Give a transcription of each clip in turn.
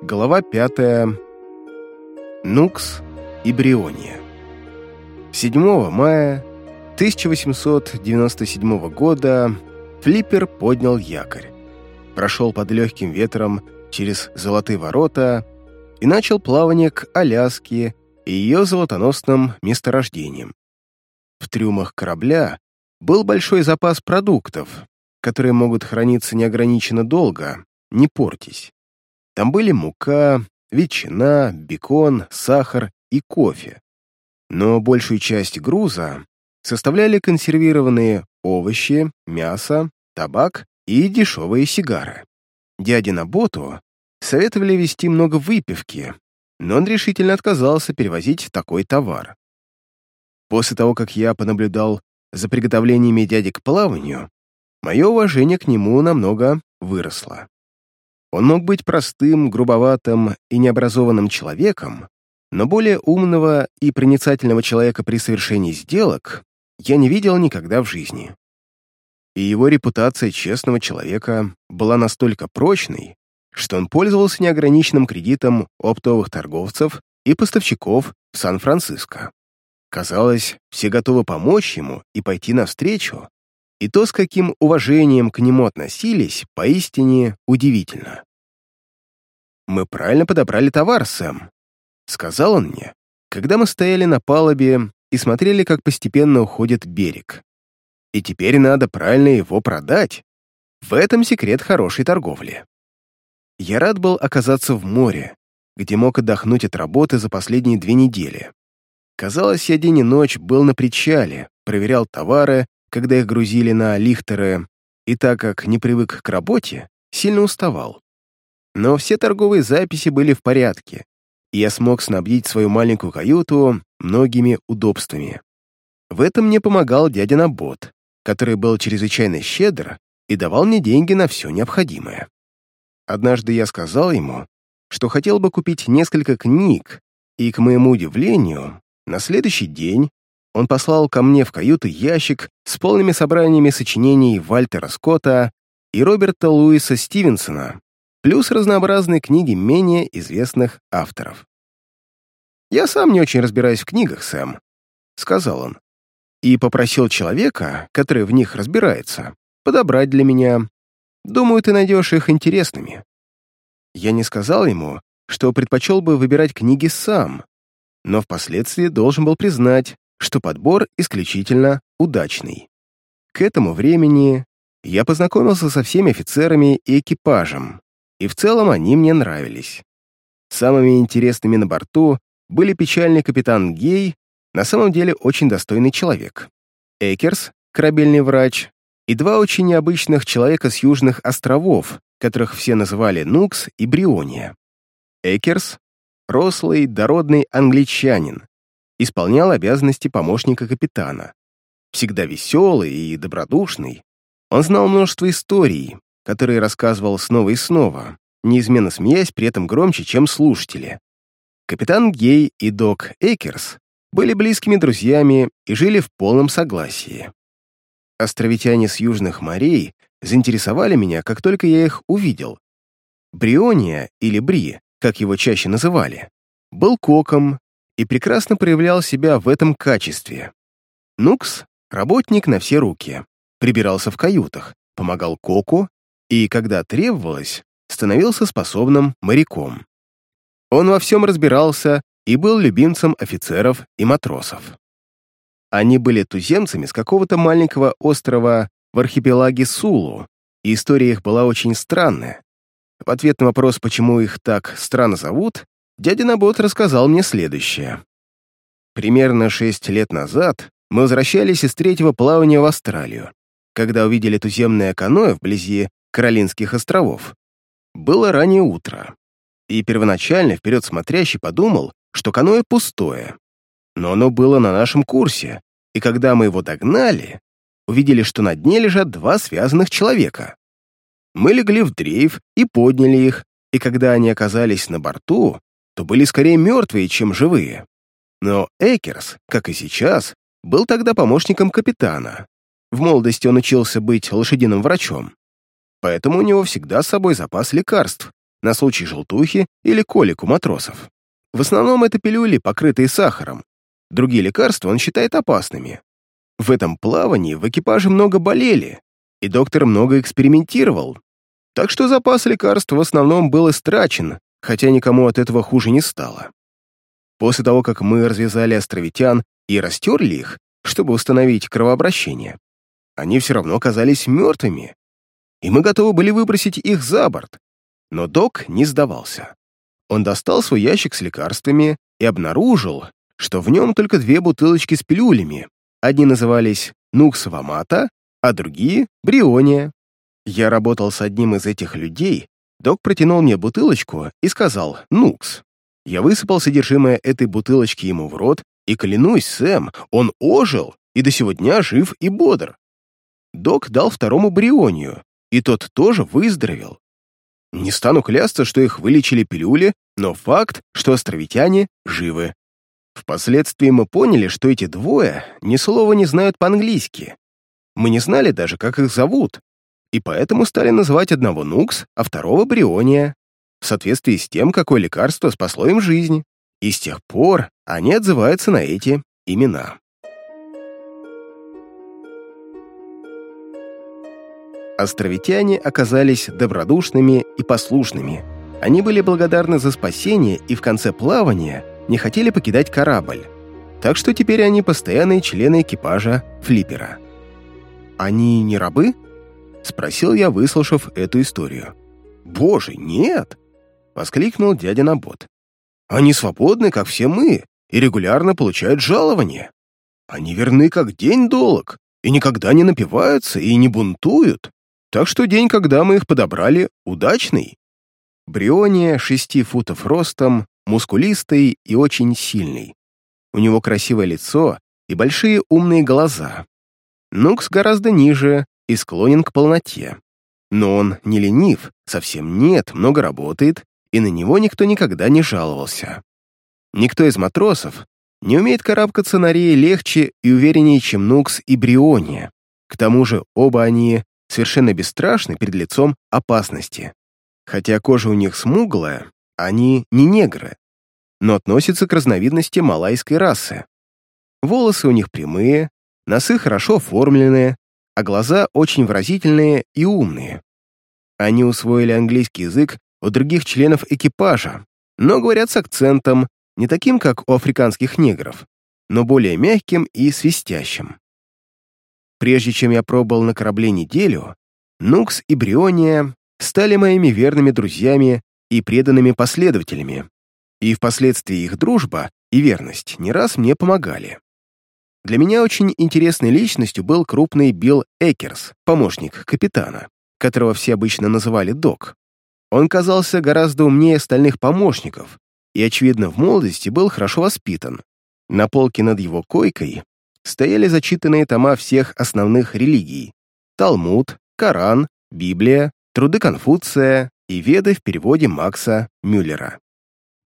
Глава 5. Нукс и Бриония. 7 мая 1897 года флиппер поднял якорь, прошел под легким ветром через Золотые ворота и начал плавание к Аляске и ее золотоносным месторождениям. В трюмах корабля был большой запас продуктов, которые могут храниться неограниченно долго, не портясь. Там были мука, ветчина, бекон, сахар и кофе. Но большую часть груза составляли консервированные овощи, мясо, табак и дешевые сигары. Дяде Наботу советовали везти много выпивки, но он решительно отказался перевозить такой товар. После того, как я понаблюдал за приготовлениями дяди к плаванию, мое уважение к нему намного выросло. Он мог быть простым, грубоватым и необразованным человеком, но более умного и проницательного человека при совершении сделок я не видел никогда в жизни. И его репутация честного человека была настолько прочной, что он пользовался неограниченным кредитом оптовых торговцев и поставщиков в Сан-Франциско. Казалось, все готовы помочь ему и пойти навстречу, и то, с каким уважением к нему относились, поистине удивительно. «Мы правильно подобрали товар, Сэм», — сказал он мне, когда мы стояли на палубе и смотрели, как постепенно уходит берег. «И теперь надо правильно его продать. В этом секрет хорошей торговли». Я рад был оказаться в море, где мог отдохнуть от работы за последние две недели. Казалось, я день и ночь был на причале, проверял товары, когда их грузили на лихтеры, и так как не привык к работе, сильно уставал. Но все торговые записи были в порядке, и я смог снабдить свою маленькую каюту многими удобствами. В этом мне помогал дядя Набот, который был чрезвычайно щедр и давал мне деньги на все необходимое. Однажды я сказал ему, что хотел бы купить несколько книг, и, к моему удивлению, на следующий день он послал ко мне в каюту ящик с полными собраниями сочинений Вальтера Скотта и Роберта Луиса Стивенсона, плюс разнообразные книги менее известных авторов. «Я сам не очень разбираюсь в книгах, Сэм», — сказал он, и попросил человека, который в них разбирается, подобрать для меня. Думаю, ты найдешь их интересными. Я не сказал ему, что предпочел бы выбирать книги сам, но впоследствии должен был признать, что подбор исключительно удачный. К этому времени я познакомился со всеми офицерами и экипажем, и в целом они мне нравились. Самыми интересными на борту были печальный капитан Гей, на самом деле очень достойный человек, Экерс, корабельный врач, и два очень необычных человека с южных островов, которых все называли Нукс и Бриония. Экерс — рослый, дородный англичанин, исполнял обязанности помощника капитана. Всегда веселый и добродушный, он знал множество историй, которые рассказывал снова и снова, неизменно смеясь при этом громче, чем слушатели. Капитан Гей и док Экерс были близкими друзьями и жили в полном согласии. Островитяне с южных морей заинтересовали меня, как только я их увидел. Бриония, или Бри, как его чаще называли, был коком и прекрасно проявлял себя в этом качестве. Нукс — работник на все руки, прибирался в каютах, помогал Коку и, когда требовалось, становился способным моряком. Он во всем разбирался и был любимцем офицеров и матросов. Они были туземцами с какого-то маленького острова в архипелаге Сулу, и история их была очень странная. В ответ на вопрос, почему их так странно зовут, дядя Набот рассказал мне следующее. Примерно шесть лет назад мы возвращались из третьего плавания в Австралию, когда увидели туземное каноэ вблизи Каролинских островов. Было раннее утро, и первоначально вперед смотрящий подумал, что каноэ пустое. Но оно было на нашем курсе, и когда мы его догнали, увидели, что на дне лежат два связанных человека. Мы легли в дрейф и подняли их, и когда они оказались на борту, то были скорее мертвые, чем живые. Но Экерс, как и сейчас, был тогда помощником капитана. В молодости он учился быть лошадиным врачом. Поэтому у него всегда с собой запас лекарств, на случай желтухи или колик у матросов. В основном это пилюли, покрытые сахаром. Другие лекарства он считает опасными. В этом плавании в экипаже много болели, и доктор много экспериментировал, так что запас лекарств в основном был истрачен, хотя никому от этого хуже не стало. После того, как мы развязали островитян и растерли их, чтобы установить кровообращение, они все равно оказались мертвыми, и мы готовы были выбросить их за борт. Но док не сдавался. Он достал свой ящик с лекарствами и обнаружил, что в нем только две бутылочки с пилюлями. Одни назывались «Нуксовамата», а другие — «Бриония». Я работал с одним из этих людей, док протянул мне бутылочку и сказал «Нукс». Я высыпал содержимое этой бутылочки ему в рот, и клянусь, Сэм, он ожил и до сего дня жив и бодр. Док дал второму брионию, и тот тоже выздоровел. Не стану клясться, что их вылечили пилюли, но факт, что островитяне живы. Впоследствии мы поняли, что эти двое ни слова не знают по-английски. Мы не знали даже, как их зовут, и поэтому стали называть одного Нукс, а второго Бриония, в соответствии с тем, какое лекарство спасло им жизнь. И с тех пор они отзываются на эти имена. Островитяне оказались добродушными и послушными. Они были благодарны за спасение и в конце плавания не хотели покидать корабль. Так что теперь они постоянные члены экипажа флиппера. «Они не рабы?» — спросил я, выслушав эту историю. «Боже, нет!» — воскликнул дядя Набот. «Они свободны, как все мы, и регулярно получают жалование. Они верны, как день долг, и никогда не напиваются и не бунтуют. Так что день, когда мы их подобрали, удачный. Бриония шести футов ростом, мускулистый и очень сильный. У него красивое лицо и большие умные глаза. Нукс гораздо ниже и склонен к полноте. Но он не ленив, совсем нет, много работает, и на него никто никогда не жаловался. Никто из матросов не умеет карабкаться на рее легче и увереннее, чем Нукс и Бриония. К тому же оба они совершенно бесстрашны перед лицом опасности. Хотя кожа у них смуглая, они не негры, но относятся к разновидности малайской расы. Волосы у них прямые, носы хорошо оформленные, а глаза очень выразительные и умные. Они усвоили английский язык у других членов экипажа, но говорят с акцентом, не таким, как у африканских негров, но более мягким и свистящим. Прежде чем я пробыл на корабле неделю, Нукс и Бриония стали моими верными друзьями и преданными последователями, и впоследствии их дружба и верность не раз мне помогали. Для меня очень интересной личностью был крупный Билл Экерс, помощник капитана, которого все обычно называли Док. Он казался гораздо умнее остальных помощников и, очевидно, в молодости был хорошо воспитан. На полке над его койкой стояли зачитанные тома всех основных религий — Талмуд, Коран, Библия, труды Конфуция и Веды в переводе Макса Мюллера.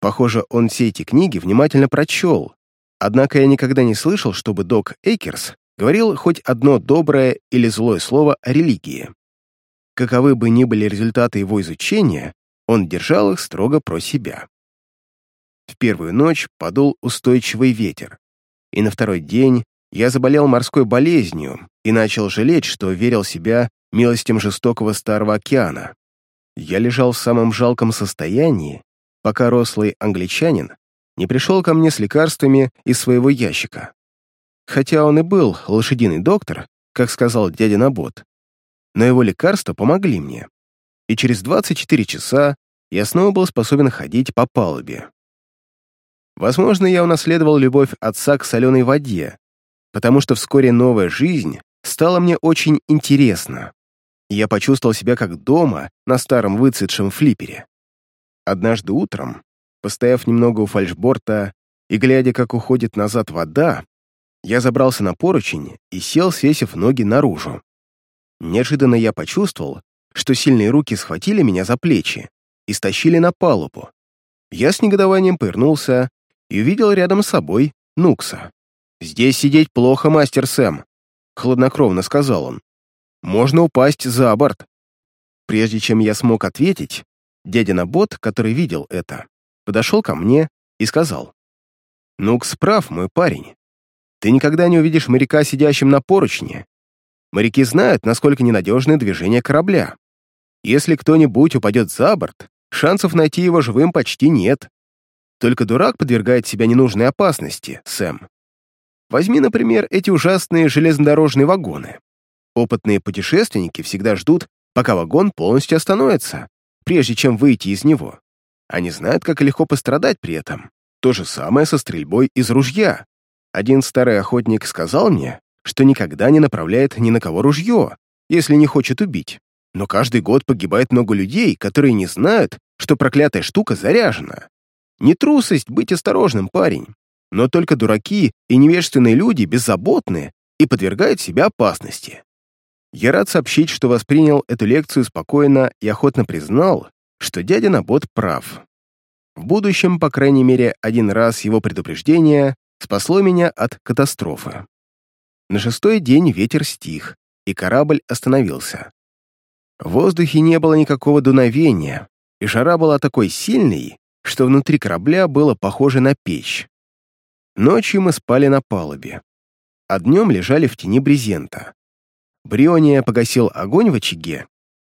Похоже, он все эти книги внимательно прочел, однако я никогда не слышал, чтобы док Эйкерс говорил хоть одно доброе или злое слово о религии. Каковы бы ни были результаты его изучения, он держал их строго про себя. В первую ночь подул устойчивый ветер, и на второй день я заболел морской болезнью и начал жалеть, что верил себя милостям жестокого Старого океана. Я лежал в самом жалком состоянии, пока рослый англичанин не пришел ко мне с лекарствами из своего ящика. Хотя он и был лошадиный доктор, как сказал дядя Набот, но его лекарства помогли мне, и через 24 часа я снова был способен ходить по палубе. Возможно, я унаследовал любовь отца к соленой воде, потому что вскоре новая жизнь стала мне очень интересна. Я почувствовал себя как дома на старом выцветшем флипере. Однажды утром, постояв немного у фальшборта и глядя, как уходит назад вода, я забрался на поручень и сел, свесив ноги наружу. Неожиданно я почувствовал, что сильные руки схватили меня за плечи и стащили на палубу. Я с негодованием повернулся и увидел рядом с собой Нукса. «Здесь сидеть плохо, мастер Сэм», — хладнокровно сказал он. «Можно упасть за борт». Прежде чем я смог ответить, Дядя Набот, который видел это, подошел ко мне и сказал, «Нукс прав, мой парень. Ты никогда не увидишь моряка, сидящим на поручне. Моряки знают, насколько ненадежны движения корабля. Если кто-нибудь упадет за борт, шансов найти его живым почти нет. Только дурак подвергает себя ненужной опасности, Сэм. Возьми, например, эти ужасные железнодорожные вагоны. Опытные путешественники всегда ждут, пока вагон полностью остановится, прежде чем выйти из него. Они знают, как легко пострадать при этом. То же самое со стрельбой из ружья. Один старый охотник сказал мне, что никогда не направляет ни на кого ружье, если не хочет убить. Но каждый год погибает много людей, которые не знают, что проклятая штука заряжена. Не трусость быть осторожным, парень. Но только дураки и невежественные люди беззаботны и подвергают себя опасности. Я рад сообщить, что воспринял эту лекцию спокойно и охотно признал, что дядя Набот прав. В будущем, по крайней мере, один раз его предупреждение спасло меня от катастрофы. На шестой день ветер стих, и корабль остановился. В воздухе не было никакого дуновения, и жара была такой сильной, что внутри корабля было похоже на печь. Ночью мы спали на палубе, а днем лежали в тени брезента. Бриония погасил огонь в очаге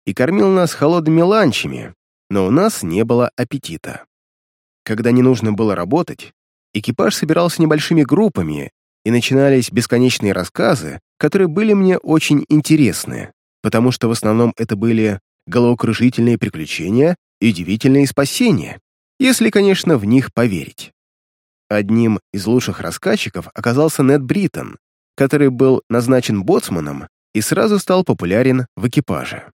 и кормил нас холодными ланчами, но у нас не было аппетита. Когда не нужно было работать, экипаж собирался небольшими группами, и начинались бесконечные рассказы, которые были мне очень интересны, потому что в основном это были головокружительные приключения и удивительные спасения, если, конечно, в них поверить. Одним из лучших рассказчиков оказался Нед Бриттон, который был назначен боцманом и сразу стал популярен в экипаже.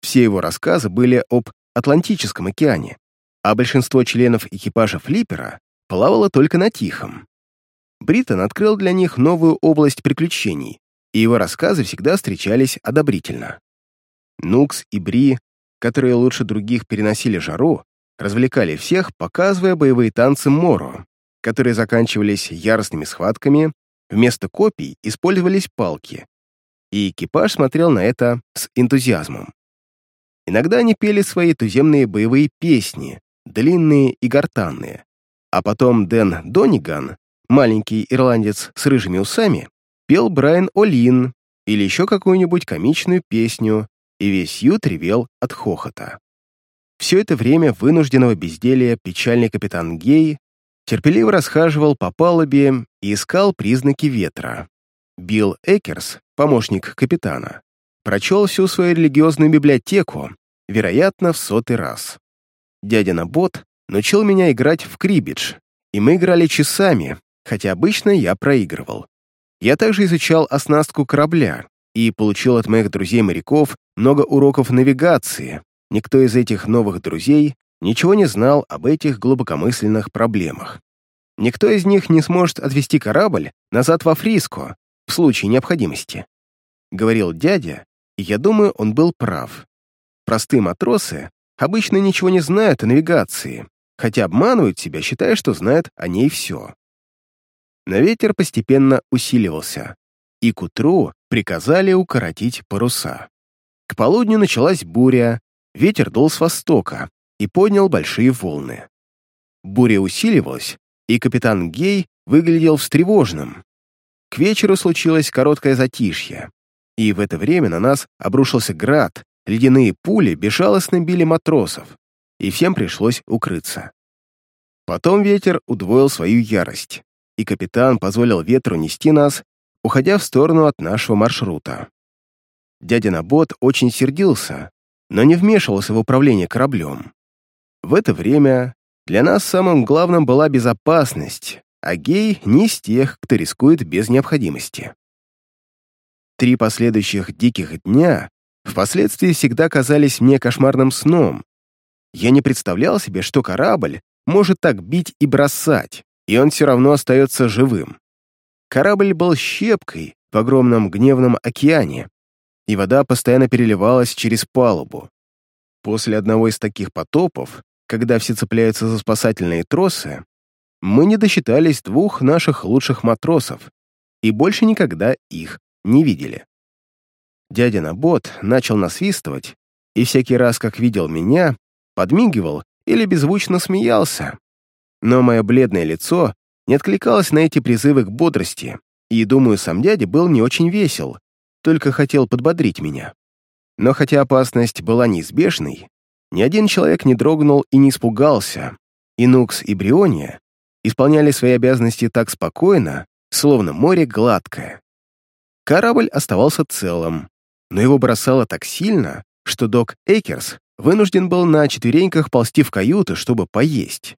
Все его рассказы были об Атлантическом океане, а большинство членов экипажа флиппера плавало только на Тихом. Бриттон открыл для них новую область приключений, и его рассказы всегда встречались одобрительно. Нукс и Бри, которые лучше других переносили жару, развлекали всех, показывая боевые танцы Моро, которые заканчивались яростными схватками, вместо копий использовались палки, и экипаж смотрел на это с энтузиазмом. Иногда они пели свои туземные боевые песни, длинные и гортанные, а потом Дэн Дониган, маленький ирландец с рыжими усами, пел Брайан Олин или еще какую-нибудь комичную песню, и весь ют ревел от хохота. Все это время вынужденного безделия печальный капитан Гей терпеливо расхаживал по палубе и искал признаки ветра. Билл Экерс, помощник капитана, прочел всю свою религиозную библиотеку, вероятно, в сотый раз. Дядя Набот научил меня играть в крибидж, и мы играли часами, хотя обычно я проигрывал. Я также изучал оснастку корабля и получил от моих друзей-моряков много уроков навигации, Никто из этих новых друзей ничего не знал об этих глубокомысленных проблемах. Никто из них не сможет отвезти корабль назад во Фриско в случае необходимости. Говорил дядя, и я думаю, он был прав. Простые матросы обычно ничего не знают о навигации, хотя обманывают себя, считая, что знают о ней все. Но ветер постепенно усиливался, и к утру приказали укоротить паруса. К полудню началась буря, Ветер дул с востока и поднял большие волны. Буря усиливалась, и капитан Гей выглядел встревоженным. К вечеру случилось короткое затишье, и в это время на нас обрушился град, ледяные пули безжалостно били матросов, и всем пришлось укрыться. Потом ветер удвоил свою ярость, и капитан позволил ветру нести нас, уходя в сторону от нашего маршрута. Дядя Набот очень сердился, но не вмешивался в управление кораблем. В это время для нас самым главным была безопасность, а гей не из тех, кто рискует без необходимости. Три последующих диких дня впоследствии всегда казались мне кошмарным сном. Я не представлял себе, что корабль может так бить и бросать, и он все равно остается живым. Корабль был щепкой в огромном гневном океане, и вода постоянно переливалась через палубу. После одного из таких потопов, когда все цепляются за спасательные тросы, мы не досчитались двух наших лучших матросов и больше никогда их не видели. Дядя Набот начал насвистывать, и всякий раз, как видел меня, подмигивал или беззвучно смеялся. Но мое бледное лицо не откликалось на эти призывы к бодрости, и, думаю, сам дядя был не очень весел, только хотел подбодрить меня. Но хотя опасность была неизбежной, ни один человек не дрогнул и не испугался, и Нукс и Бриония исполняли свои обязанности так спокойно, словно море гладкое. Корабль оставался целым, но его бросало так сильно, что док Эйкерс вынужден был на четвереньках ползти в каюту, чтобы поесть.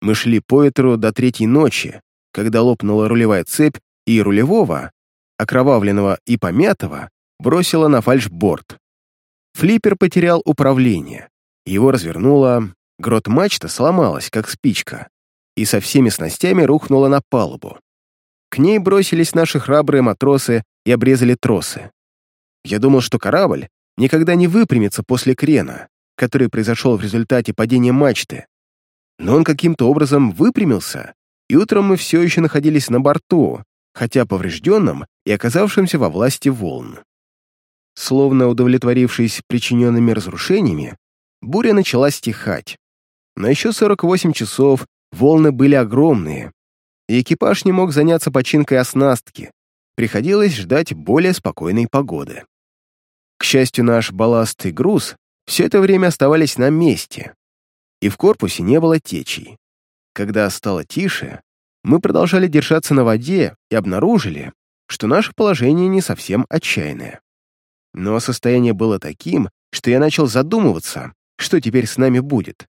Мы шли по ветру до третьей ночи, когда лопнула рулевая цепь, и рулевого, окровавленного и помятого, бросило на фальшборд. Флиппер потерял управление. Его развернуло, грот мачта сломалась, как спичка, и со всеми снастями рухнула на палубу. К ней бросились наши храбрые матросы и обрезали тросы. Я думал, что корабль никогда не выпрямится после крена, который произошел в результате падения мачты, но он каким-то образом выпрямился, и утром мы все еще находились на борту, хотя поврежденным и оказавшимся во власти волн. Словно удовлетворившись причиненными разрушениями, буря начала стихать. Но еще 48 часов волны были огромные, и экипаж не мог заняться починкой оснастки, приходилось ждать более спокойной погоды. К счастью, наш балласт и груз все это время оставались на месте, и в корпусе не было течей. Когда стало тише, мы продолжали держаться на воде и обнаружили, что наше положение не совсем отчаянное. Но состояние было таким, что я начал задумываться, что теперь с нами будет.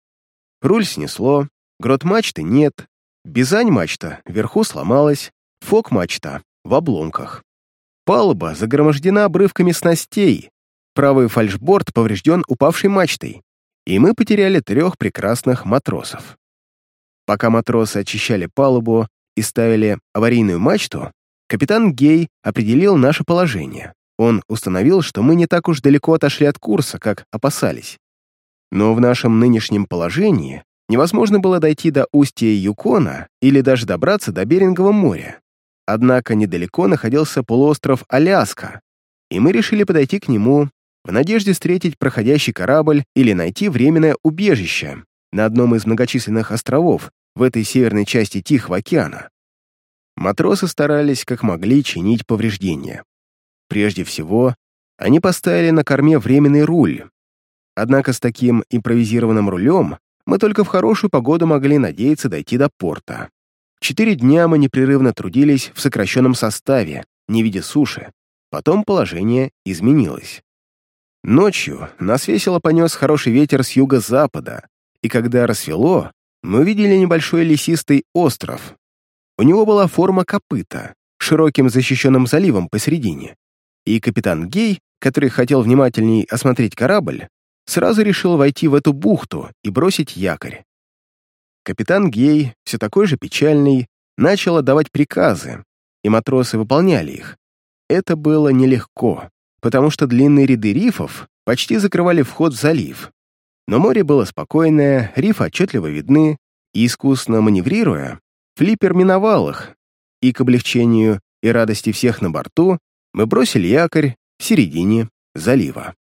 Руль снесло, грот мачты нет, бизань-мачта вверху сломалась, фок-мачта в обломках. Палуба загромождена обрывками снастей, правый фальшборд поврежден упавшей мачтой, и мы потеряли трех прекрасных матросов. Пока матросы очищали палубу и ставили аварийную мачту, капитан Гей определил наше положение. Он установил, что мы не так уж далеко отошли от курса, как опасались. Но в нашем нынешнем положении невозможно было дойти до устья Юкона или даже добраться до Берингового моря. Однако недалеко находился полуостров Аляска, и мы решили подойти к нему в надежде встретить проходящий корабль или найти временное убежище на одном из многочисленных островов в этой северной части Тихого океана. Матросы старались как могли чинить повреждения. Прежде всего, они поставили на корме временный руль. Однако с таким импровизированным рулем мы только в хорошую погоду могли надеяться дойти до порта. Четыре дня мы непрерывно трудились в сокращенном составе, не видя суши. Потом положение изменилось. Ночью нас весело понес хороший ветер с юго-запада, и когда рассвело, мы увидели небольшой лесистый остров. У него была форма копыта, широким защищенным заливом посередине, и капитан Гей, который хотел внимательней осмотреть корабль, сразу решил войти в эту бухту и бросить якорь. Капитан Гей, все такой же печальный, начал отдавать приказы, и матросы выполняли их. Это было нелегко потому что длинные ряды рифов почти закрывали вход в залив. Но море было спокойное, рифы отчетливо видны, и, искусно маневрируя, флиппер миновал их, и к облегчению и радости всех на борту мы бросили якорь в середине залива.